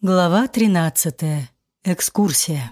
Глава 13. Экскурсия.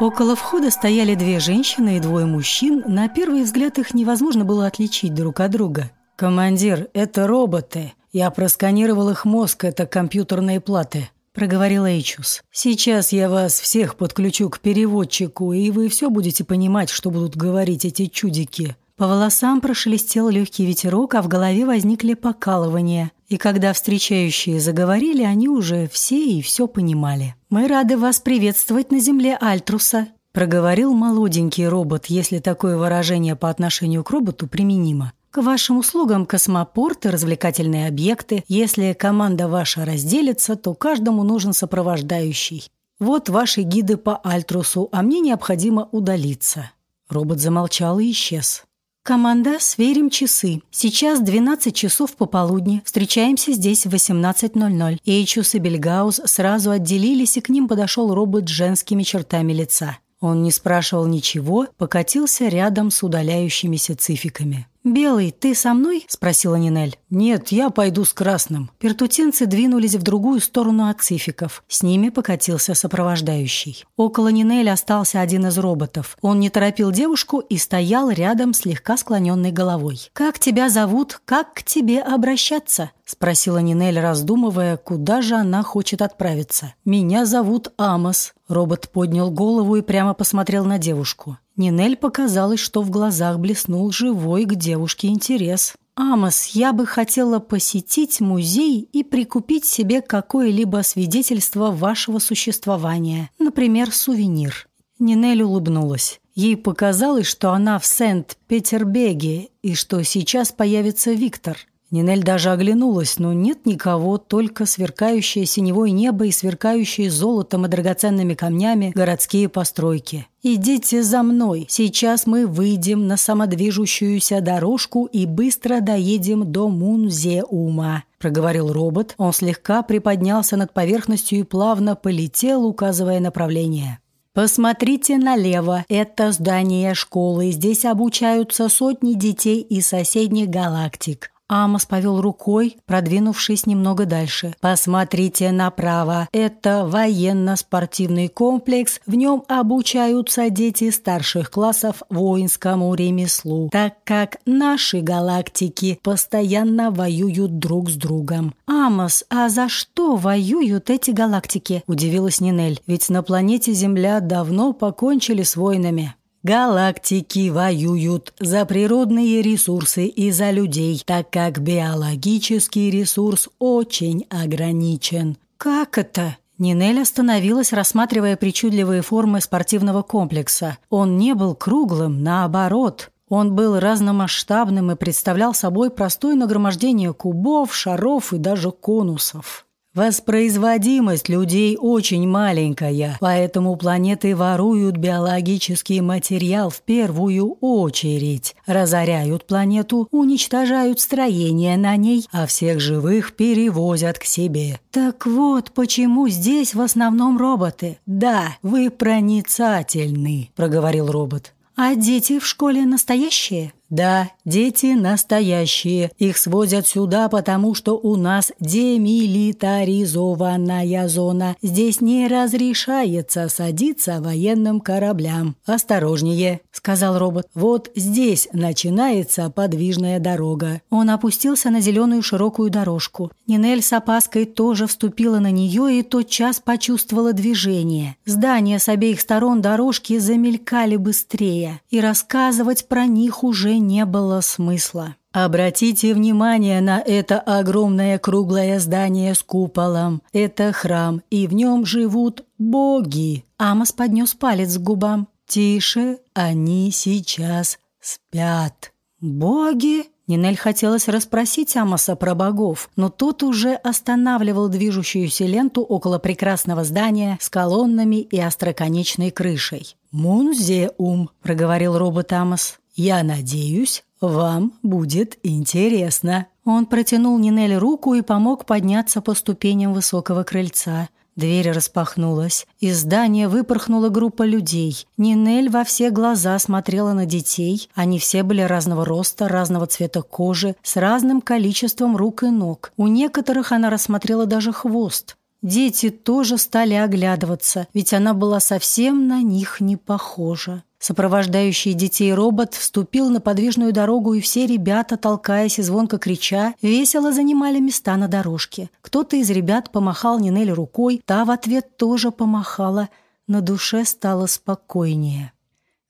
Около входа стояли две женщины и двое мужчин. На первый взгляд их невозможно было отличить друг от друга. «Командир, это роботы. Я просканировал их мозг, это компьютерные платы», – проговорил Эйчус. «Сейчас я вас всех подключу к переводчику, и вы все будете понимать, что будут говорить эти чудики». По волосам прошелестел легкий ветерок, а в голове возникли покалывания. И когда встречающие заговорили, они уже все и все понимали. «Мы рады вас приветствовать на земле Альтруса», проговорил молоденький робот, если такое выражение по отношению к роботу применимо. К вашим услугам космопорты, развлекательные объекты. Если команда ваша разделится, то каждому нужен сопровождающий. Вот ваши гиды по Альтрусу, а мне необходимо удалиться. Робот замолчал и исчез. «Команда, сверим часы. Сейчас 12 часов пополудни. Встречаемся здесь в 18.00». Эйчус и Бельгаус сразу отделились, и к ним подошел робот с женскими чертами лица. Он не спрашивал ничего, покатился рядом с удаляющимися цификами. «Белый, ты со мной?» – спросила Нинель. «Нет, я пойду с красным». Пертутинцы двинулись в другую сторону от цификов. С ними покатился сопровождающий. Около Нинель остался один из роботов. Он не торопил девушку и стоял рядом слегка склоненной головой. «Как тебя зовут? Как к тебе обращаться?» – спросила Нинель, раздумывая, куда же она хочет отправиться. «Меня зовут Амос». Робот поднял голову и прямо посмотрел на девушку. Нинель показалось, что в глазах блеснул живой к девушке интерес. «Амос, я бы хотела посетить музей и прикупить себе какое-либо свидетельство вашего существования, например, сувенир». Нинель улыбнулась. Ей показалось, что она в Сент-Петербеге и что сейчас появится Виктор – Нинель даже оглянулась, но нет никого, только сверкающее синевое небо и сверкающие золотом и драгоценными камнями городские постройки. «Идите за мной. Сейчас мы выйдем на самодвижущуюся дорожку и быстро доедем до Мунзеума», – проговорил робот. Он слегка приподнялся над поверхностью и плавно полетел, указывая направление. Посмотрите налево. Это здание школы. Здесь обучаются сотни детей из соседних галактик. Амос повел рукой, продвинувшись немного дальше. «Посмотрите направо. Это военно-спортивный комплекс. В нем обучаются дети старших классов воинскому ремеслу, так как наши галактики постоянно воюют друг с другом». «Амос, а за что воюют эти галактики?» – удивилась Нинель. «Ведь на планете Земля давно покончили с войнами». Галактики воюют за природные ресурсы и за людей, так как биологический ресурс очень ограничен. Как это? Нинель остановилась, рассматривая причудливые формы спортивного комплекса. Он не был круглым, наоборот. Он был разномасштабным и представлял собой простое нагромождение кубов, шаров и даже конусов. Воспроизводимость людей очень маленькая, поэтому планеты воруют биологический материал в первую очередь, разоряют планету, уничтожают строение на ней, а всех живых перевозят к себе. Так вот, почему здесь в основном роботы? Да, вы проницательны, проговорил робот. А дети в школе настоящие? Да, дети настоящие. Их свозят сюда, потому что у нас демилитаризованная зона. Здесь не разрешается садиться военным кораблям. Осторожнее, сказал робот. Вот здесь начинается подвижная дорога. Он опустился на зеленую широкую дорожку. Нинель с опаской тоже вступила на нее и тотчас почувствовала движение. Здания с обеих сторон дорожки замелькали быстрее, и рассказывать про них уже не было смысла. Обратите внимание на это огромное круглое здание с куполом. Это храм, и в нем живут боги. Амос поднес палец к губам. Тише, они сейчас спят. Боги? Нинель хотелось расспросить Амоса про богов, но тот уже останавливал движущуюся ленту около прекрасного здания с колоннами и остроконечной крышей. «Мунзеум», — проговорил робот Амос. «Я надеюсь, вам будет интересно». Он протянул Нинель руку и помог подняться по ступеням высокого крыльца. Дверь распахнулась. Из здания выпорхнула группа людей. Нинель во все глаза смотрела на детей. Они все были разного роста, разного цвета кожи, с разным количеством рук и ног. У некоторых она рассмотрела даже хвост. Дети тоже стали оглядываться, ведь она была совсем на них не похожа. Сопровождающий детей робот вступил на подвижную дорогу, и все ребята, толкаясь и звонко крича, весело занимали места на дорожке. Кто-то из ребят помахал Нинель рукой, та в ответ тоже помахала. На душе стало спокойнее.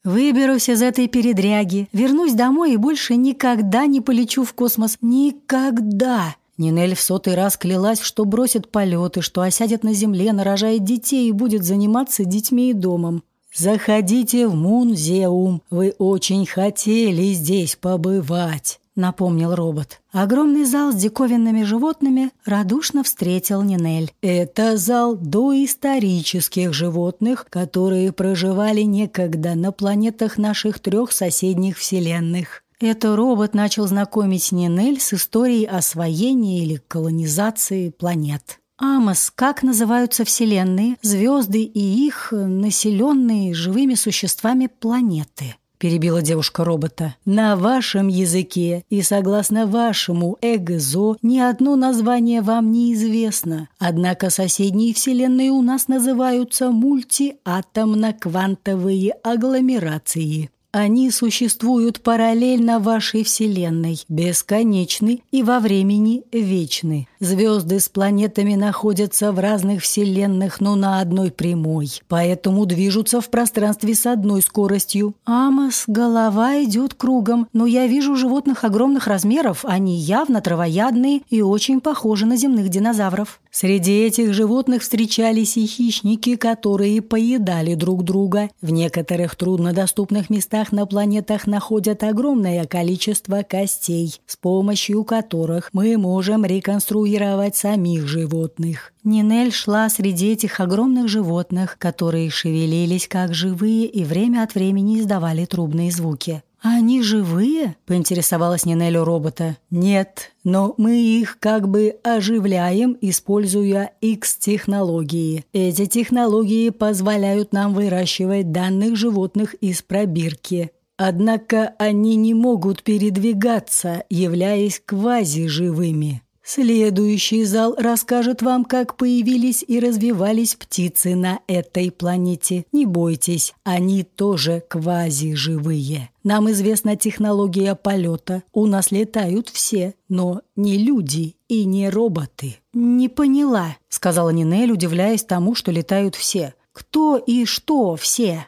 «Выберусь из этой передряги, вернусь домой и больше никогда не полечу в космос. Никогда!» Нинель в сотый раз клялась, что бросит полеты, что осядет на земле, нарожает детей и будет заниматься детьми и домом. «Заходите в музеум, вы очень хотели здесь побывать», — напомнил робот. Огромный зал с диковинными животными радушно встретил Нинель. «Это зал доисторических животных, которые проживали некогда на планетах наших трех соседних вселенных». Это робот начал знакомить Нинель с историей освоения или колонизации планет. Амос, как называются вселенные, звезды и их населенные живыми существами планеты? Перебила девушка робота. На вашем языке и согласно вашему эгзо ни одно название вам не известно. Однако соседние вселенные у нас называются мультиатомно-квантовые агломерации. Они существуют параллельно вашей Вселенной, бесконечны и во времени вечны. Звезды с планетами находятся в разных вселенных, но на одной прямой, поэтому движутся в пространстве с одной скоростью. Амос, голова идет кругом, но я вижу животных огромных размеров, они явно травоядные и очень похожи на земных динозавров. Среди этих животных встречались и хищники, которые поедали друг друга. В некоторых труднодоступных местах на планетах находят огромное количество костей, с помощью которых мы можем реконструировать самих животных. Нинель шла среди этих огромных животных, которые шевелились как живые и время от времени издавали трубные звуки. «Они живые?» – поинтересовалась Нинель у робота. «Нет, но мы их как бы оживляем, используя X-технологии. Эти технологии позволяют нам выращивать данных животных из пробирки. Однако они не могут передвигаться, являясь квазиживыми. Следующий зал расскажет вам, как появились и развивались птицы на этой планете. Не бойтесь, они тоже квазиживые. Нам известна технология полета. У нас летают все, но не люди и не роботы. «Не поняла», — сказала Нинель, удивляясь тому, что летают все. «Кто и что все?»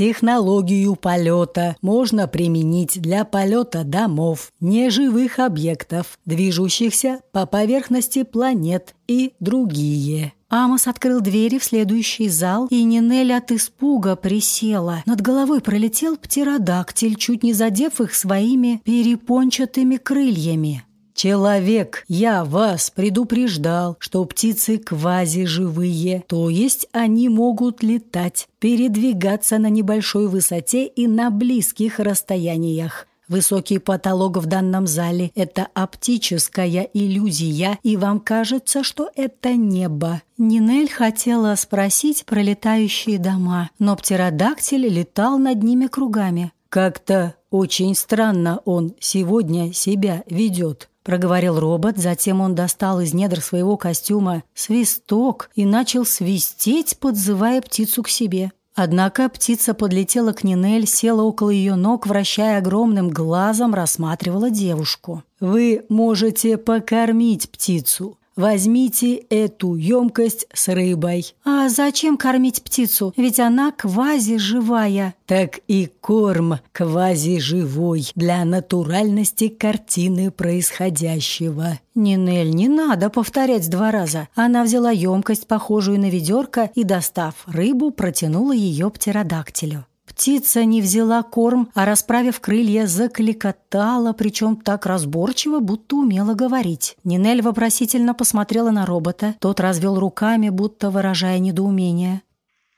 Технологию полета можно применить для полета домов, неживых объектов, движущихся по поверхности планет и другие. Амос открыл двери в следующий зал, и Нинель от испуга присела. Над головой пролетел птеродактиль, чуть не задев их своими перепончатыми крыльями. «Человек, я вас предупреждал, что птицы квазиживые, то есть они могут летать, передвигаться на небольшой высоте и на близких расстояниях. Высокий потолок в данном зале – это оптическая иллюзия, и вам кажется, что это небо. Нинель хотела спросить про летающие дома, но птеродактиль летал над ними кругами. Как-то очень странно он сегодня себя ведет проговорил робот, затем он достал из недр своего костюма свисток и начал свистеть, подзывая птицу к себе. Однако птица подлетела к Нинель, села около ее ног, вращая огромным глазом, рассматривала девушку. «Вы можете покормить птицу. Возьмите эту емкость с рыбой. А зачем кормить птицу? Ведь она квази-живая. Так и корм квази-живой для натуральности картины происходящего. Нинель, не надо повторять два раза. Она взяла емкость, похожую на ведерко, и, достав рыбу, протянула ее птеродактилю. Птица не взяла корм, а, расправив крылья, закликотала, причем так разборчиво, будто умела говорить. Нинель вопросительно посмотрела на робота. Тот развел руками, будто выражая недоумение.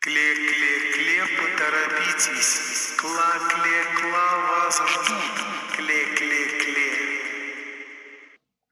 «Кле-кле-кле, поторопитесь! Кла-кле-кла, вас ждут! Кле-кле-кле!»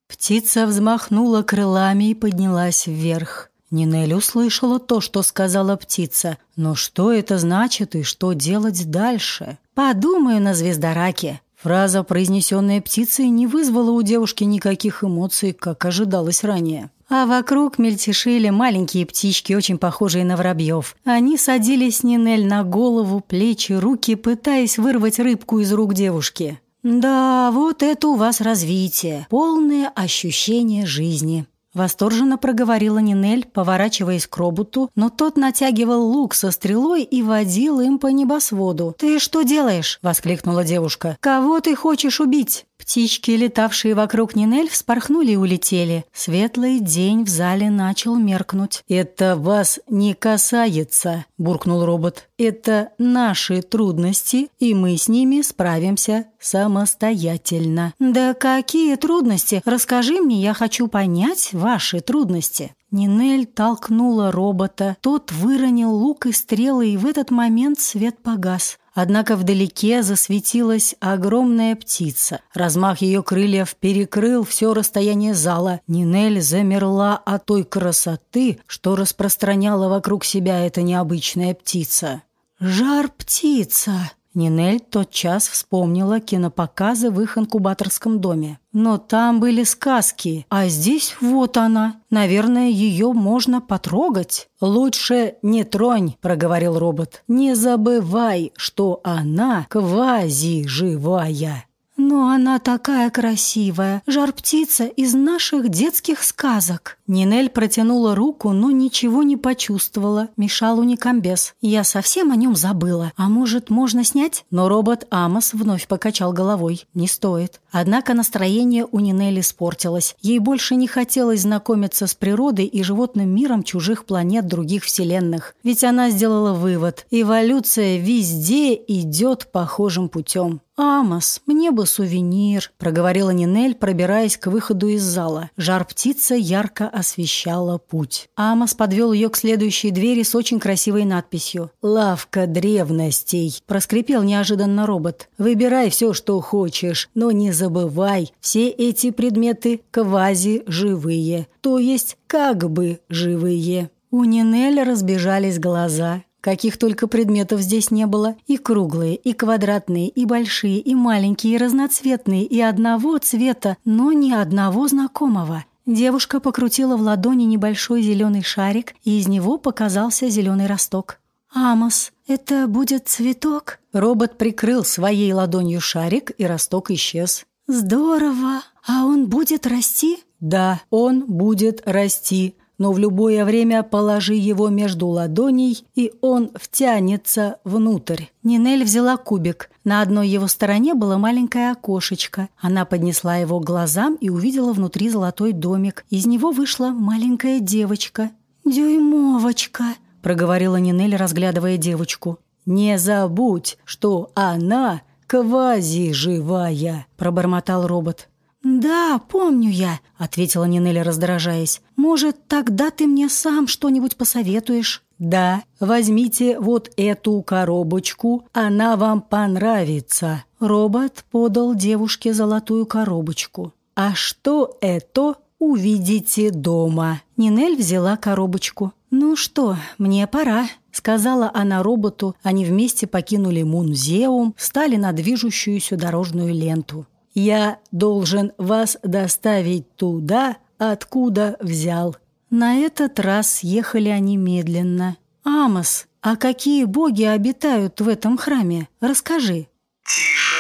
Птица взмахнула крылами и поднялась вверх. Нинель услышала то, что сказала птица. Но что это значит и что делать дальше? «Подумаю на звездораке». Фраза, произнесенная птицей, не вызвала у девушки никаких эмоций, как ожидалось ранее. А вокруг мельтешили маленькие птички, очень похожие на воробьев. Они садились Нинель на голову, плечи, руки, пытаясь вырвать рыбку из рук девушки. «Да, вот это у вас развитие, полное ощущение жизни», Восторженно проговорила Нинель, поворачиваясь к роботу, но тот натягивал лук со стрелой и водил им по небосводу. «Ты что делаешь?» – воскликнула девушка. «Кого ты хочешь убить?» Птички, летавшие вокруг Нинель, вспорхнули и улетели. Светлый день в зале начал меркнуть. «Это вас не касается», – буркнул робот. «Это наши трудности, и мы с ними справимся самостоятельно». «Да какие трудности? Расскажи мне, я хочу понять ваши трудности». Нинель толкнула робота. Тот выронил лук и стрелы, и в этот момент свет погас. Однако вдалеке засветилась огромная птица. Размах ее крыльев перекрыл все расстояние зала. Нинель замерла от той красоты, что распространяла вокруг себя эта необычная птица. «Жар-птица!» Нинель тотчас вспомнила кинопоказы в их инкубаторском доме. Но там были сказки, а здесь вот она. Наверное, ее можно потрогать. «Лучше не тронь», — проговорил робот. «Не забывай, что она квази-живая». «Но она такая красивая, жар-птица из наших детских сказок». Нинель протянула руку, но ничего не почувствовала. Мешал уникамбес. Я совсем о нем забыла. А может, можно снять? Но робот Амос вновь покачал головой. Не стоит. Однако настроение у Нинель испортилось. Ей больше не хотелось знакомиться с природой и животным миром чужих планет других вселенных. Ведь она сделала вывод. Эволюция везде идет похожим путем. «Амос, мне бы сувенир», — проговорила Нинель, пробираясь к выходу из зала. Жар-птица ярко освещала путь. Амос подвел ее к следующей двери с очень красивой надписью. «Лавка древностей», — проскрипел неожиданно робот. «Выбирай все, что хочешь, но не забывай, все эти предметы квази-живые, то есть как бы живые». У Нинель разбежались глаза. Каких только предметов здесь не было. И круглые, и квадратные, и большие, и маленькие, и разноцветные, и одного цвета, но ни одного знакомого. Девушка покрутила в ладони небольшой зеленый шарик, и из него показался зеленый росток. «Амос, это будет цветок?» Робот прикрыл своей ладонью шарик, и росток исчез. «Здорово! А он будет расти?» «Да, он будет расти но в любое время положи его между ладоней, и он втянется внутрь. Нинель взяла кубик. На одной его стороне было маленькое окошечко. Она поднесла его к глазам и увидела внутри золотой домик. Из него вышла маленькая девочка. «Дюймовочка», — проговорила Нинель, разглядывая девочку. «Не забудь, что она квази-живая», — пробормотал робот. «Да, помню я», — ответила Нинеля, раздражаясь. «Может, тогда ты мне сам что-нибудь посоветуешь?» «Да, возьмите вот эту коробочку, она вам понравится». Робот подал девушке золотую коробочку. «А что это, увидите дома». Нинель взяла коробочку. «Ну что, мне пора», — сказала она роботу. Они вместе покинули музеум, встали на движущуюся дорожную ленту. Я должен вас доставить туда, откуда взял». На этот раз ехали они медленно. «Амос, а какие боги обитают в этом храме? Расскажи». Тише,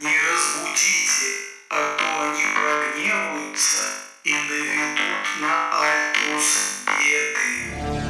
не разбудите, а то они прогневаются и наведут на Альтус беды.